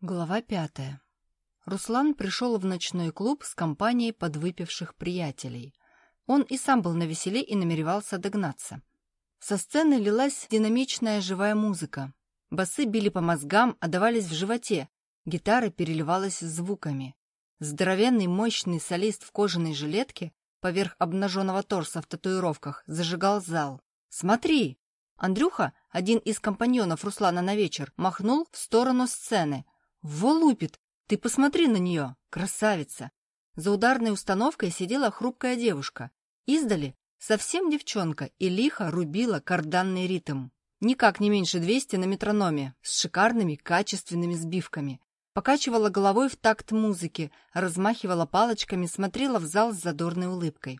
Глава пятая. Руслан пришел в ночной клуб с компанией подвыпивших приятелей. Он и сам был навеселе и намеревался догнаться. Со сцены лилась динамичная живая музыка. Басы били по мозгам, отдавались в животе. Гитара переливалась звуками. Здоровенный мощный солист в кожаной жилетке поверх обнаженного торса в татуировках зажигал зал. «Смотри!» Андрюха, один из компаньонов Руслана на вечер, махнул в сторону сцены — во лупит! Ты посмотри на нее, красавица! За ударной установкой сидела хрупкая девушка. Издали совсем девчонка и лихо рубила карданный ритм. Никак не меньше 200 на метрономе, с шикарными качественными сбивками. Покачивала головой в такт музыки, размахивала палочками, смотрела в зал с задорной улыбкой.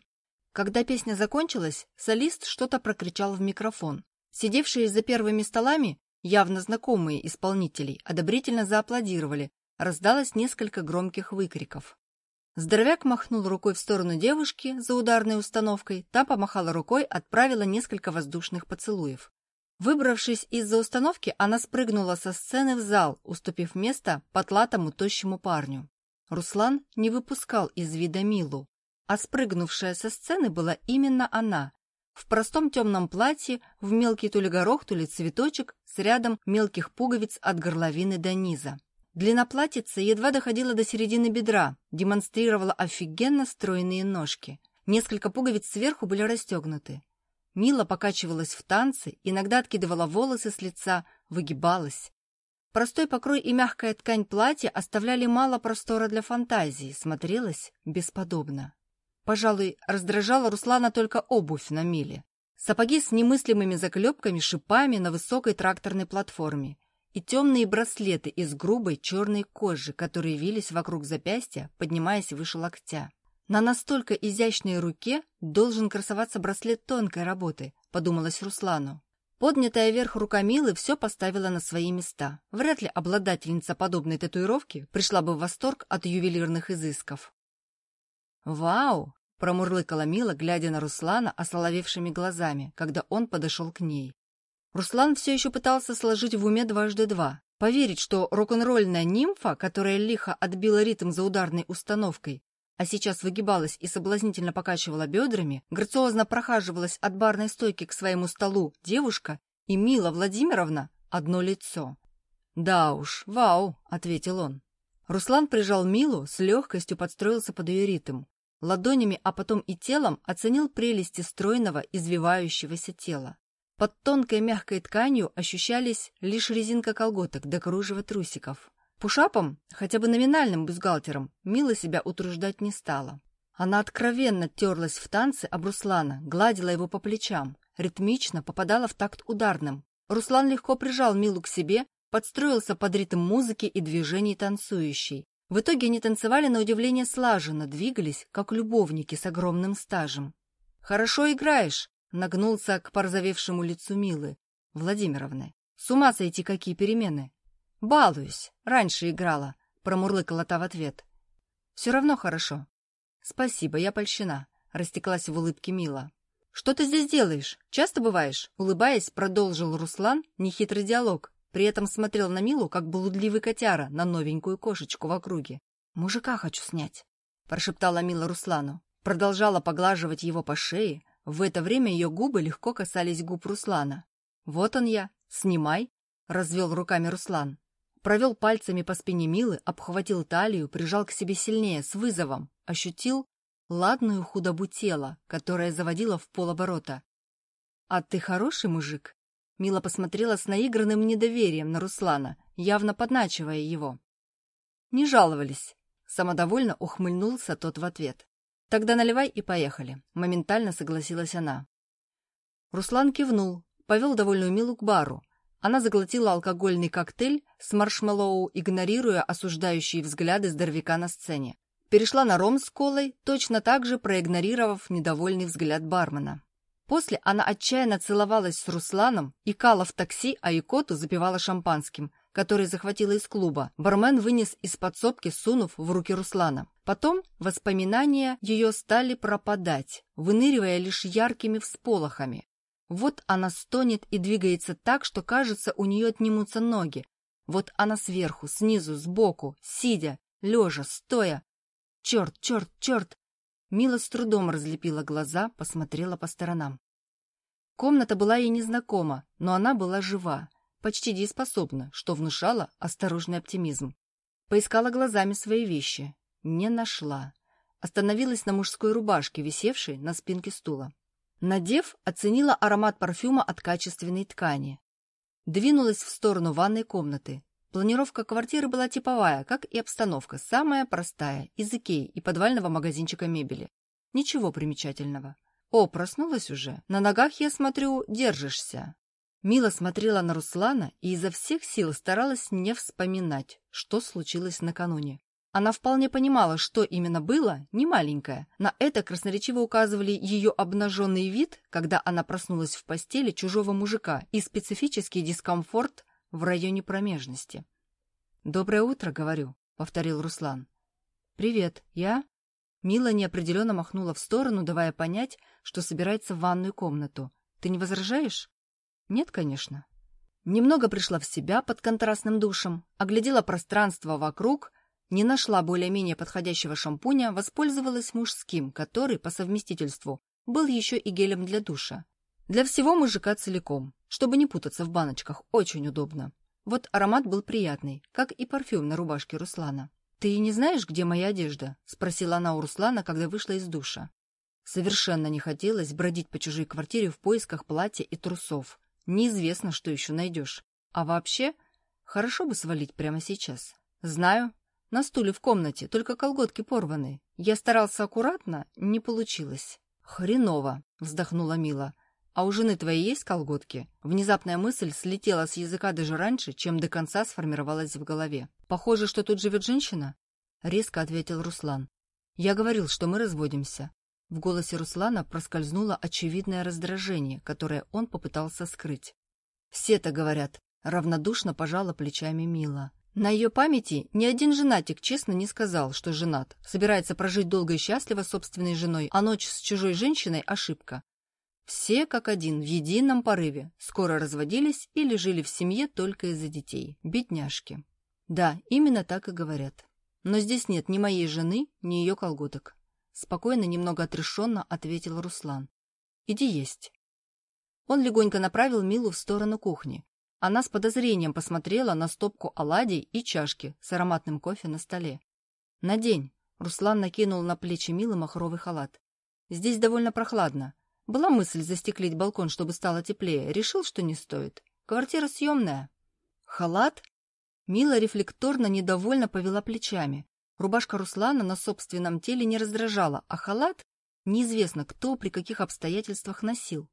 Когда песня закончилась, солист что-то прокричал в микрофон. Сидевшие за первыми столами Явно знакомые исполнителей одобрительно зааплодировали, раздалось несколько громких выкриков. Здоровяк махнул рукой в сторону девушки за ударной установкой, та помахала рукой, отправила несколько воздушных поцелуев. Выбравшись из-за установки, она спрыгнула со сцены в зал, уступив место потлатому тощему парню. Руслан не выпускал из вида Милу, а спрыгнувшая со сцены была именно она, в простом темном платье, в мелкий то ли горох, то ли цветочек, с рядом мелких пуговиц от горловины до низа. Длина платьица едва доходила до середины бедра, демонстрировала офигенно стройные ножки. Несколько пуговиц сверху были расстегнуты. Мила покачивалась в танце, иногда откидывала волосы с лица, выгибалась. Простой покрой и мягкая ткань платья оставляли мало простора для фантазии, смотрелась бесподобно. Пожалуй, раздражала Руслана только обувь на миле. Сапоги с немыслимыми заклепками, шипами на высокой тракторной платформе и темные браслеты из грубой черной кожи, которые вились вокруг запястья, поднимаясь выше локтя. На настолько изящной руке должен красоваться браслет тонкой работы, подумалось Руслану. Поднятая вверх рука Милы все поставила на свои места. Вряд ли обладательница подобной татуировки пришла бы в восторг от ювелирных изысков. «Вау!» Промурлыкала Мила, глядя на Руслана осоловевшими глазами, когда он подошел к ней. Руслан все еще пытался сложить в уме дважды два. Поверить, что рок-н-ролльная нимфа, которая лихо отбила ритм за ударной установкой, а сейчас выгибалась и соблазнительно покачивала бедрами, грациозно прохаживалась от барной стойки к своему столу девушка и Мила Владимировна — одно лицо. «Да уж, вау!» — ответил он. Руслан прижал Милу, с легкостью подстроился под ее ритм ладонями, а потом и телом оценил прелести стройного, извивающегося тела. Под тонкой мягкой тканью ощущались лишь резинка колготок до кружева трусиков. Пушапом, хотя бы номинальным бюстгальтером, Мила себя утруждать не стала. Она откровенно терлась в танце об Руслана, гладила его по плечам, ритмично попадала в такт ударным. Руслан легко прижал Милу к себе, подстроился под ритм музыки и движений танцующей. В итоге они танцевали на удивление слаженно, двигались, как любовники с огромным стажем. «Хорошо играешь», — нагнулся к порозовевшему лицу Милы, Владимировны. «С ума сойти, какие перемены!» «Балуюсь, раньше играла», — промурлыкала та в ответ. «Все равно хорошо». «Спасибо, я польщена», — растеклась в улыбке Мила. «Что ты здесь делаешь? Часто бываешь?» Улыбаясь, продолжил Руслан нехитрый диалог, при этом смотрел на Милу, как блудливый котяра, на новенькую кошечку в округе. «Мужика хочу снять», — прошептала Мила Руслану. Продолжала поглаживать его по шее. В это время ее губы легко касались губ Руслана. «Вот он я. Снимай», — развел руками Руслан. Провел пальцами по спине Милы, обхватил талию, прижал к себе сильнее, с вызовом. Ощутил ладную худобу тела, которая заводила в полоборота. «А ты хороший мужик?» Мила посмотрела с наигранным недоверием на Руслана, явно подначивая его. «Не жаловались», — самодовольно ухмыльнулся тот в ответ. «Тогда наливай и поехали», — моментально согласилась она. Руслан кивнул, повел довольную Милу к бару. Она заглотила алкогольный коктейль с маршмеллоу, игнорируя осуждающие взгляды здоровяка на сцене. Перешла на ром с колой, точно так же проигнорировав недовольный взгляд бармена. После она отчаянно целовалась с Русланом, икала в такси, а икоту запивала шампанским, который захватила из клуба. Бармен вынес из подсобки, сунув в руки Руслана. Потом воспоминания ее стали пропадать, выныривая лишь яркими всполохами. Вот она стонет и двигается так, что, кажется, у нее отнимутся ноги. Вот она сверху, снизу, сбоку, сидя, лежа, стоя. Черт, черт, черт! Мила с трудом разлепила глаза, посмотрела по сторонам. Комната была ей незнакома, но она была жива, почти дееспособна, что внушало осторожный оптимизм. Поискала глазами свои вещи. Не нашла. Остановилась на мужской рубашке, висевшей на спинке стула. Надев, оценила аромат парфюма от качественной ткани. Двинулась в сторону ванной комнаты. Планировка квартиры была типовая, как и обстановка, самая простая, из Икеи и подвального магазинчика мебели. Ничего примечательного. О, проснулась уже. На ногах, я смотрю, держишься. Мила смотрела на Руслана и изо всех сил старалась не вспоминать, что случилось накануне. Она вполне понимала, что именно было, не маленькая. На это красноречиво указывали ее обнаженный вид, когда она проснулась в постели чужого мужика, и специфический дискомфорт в районе промежности. «Доброе утро, говорю», — повторил Руслан. «Привет, я?» Мила неопределенно махнула в сторону, давая понять, что собирается в ванную комнату. «Ты не возражаешь?» Нет, конечно. Немного пришла в себя под контрастным душем, оглядела пространство вокруг, не нашла более-менее подходящего шампуня, воспользовалась мужским, который, по совместительству, был еще и гелем для душа. Для всего мужика целиком, чтобы не путаться в баночках, очень удобно. Вот аромат был приятный, как и парфюм на рубашке Руслана. «Ты не знаешь, где моя одежда?» — спросила она у Руслана, когда вышла из душа. Совершенно не хотелось бродить по чужой квартире в поисках платья и трусов. Неизвестно, что еще найдешь. А вообще, хорошо бы свалить прямо сейчас. Знаю. На стуле в комнате, только колготки порваны. Я старался аккуратно, не получилось. Хреново, вздохнула Мила. А у жены твоей есть колготки? Внезапная мысль слетела с языка даже раньше, чем до конца сформировалась в голове. Похоже, что тут живет женщина? Резко ответил Руслан. Я говорил, что мы разводимся. В голосе Руслана проскользнуло очевидное раздражение, которое он попытался скрыть. «Все это говорят», — равнодушно пожала плечами Мила. На ее памяти ни один женатик честно не сказал, что женат, собирается прожить долго и счастливо собственной женой, а ночь с чужой женщиной — ошибка. Все, как один, в едином порыве, скоро разводились или жили в семье только из-за детей. Бедняжки. Да, именно так и говорят. Но здесь нет ни моей жены, ни ее колготок. Спокойно, немного отрешенно ответил Руслан. «Иди есть». Он легонько направил Милу в сторону кухни. Она с подозрением посмотрела на стопку оладий и чашки с ароматным кофе на столе. «Надень». Руслан накинул на плечи Милы махровый халат. «Здесь довольно прохладно. Была мысль застеклить балкон, чтобы стало теплее. Решил, что не стоит. Квартира съемная». «Халат?» Мила рефлекторно недовольно повела плечами. Рубашка Руслана на собственном теле не раздражала, а халат неизвестно кто при каких обстоятельствах носил.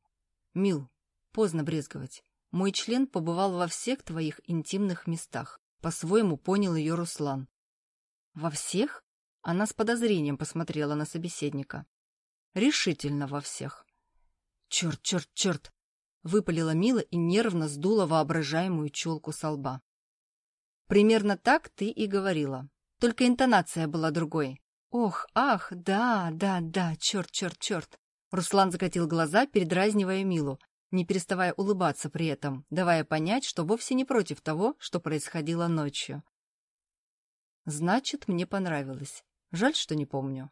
Мил, поздно брезговать. Мой член побывал во всех твоих интимных местах. По-своему понял ее Руслан. Во всех? Она с подозрением посмотрела на собеседника. Решительно во всех. Черт, черт, черт! Выпалила Мила и нервно сдула воображаемую челку со лба. Примерно так ты и говорила. Только интонация была другой. «Ох, ах, да, да, да, черт, черт, черт!» Руслан закатил глаза, передразнивая Милу, не переставая улыбаться при этом, давая понять, что вовсе не против того, что происходило ночью. «Значит, мне понравилось. Жаль, что не помню».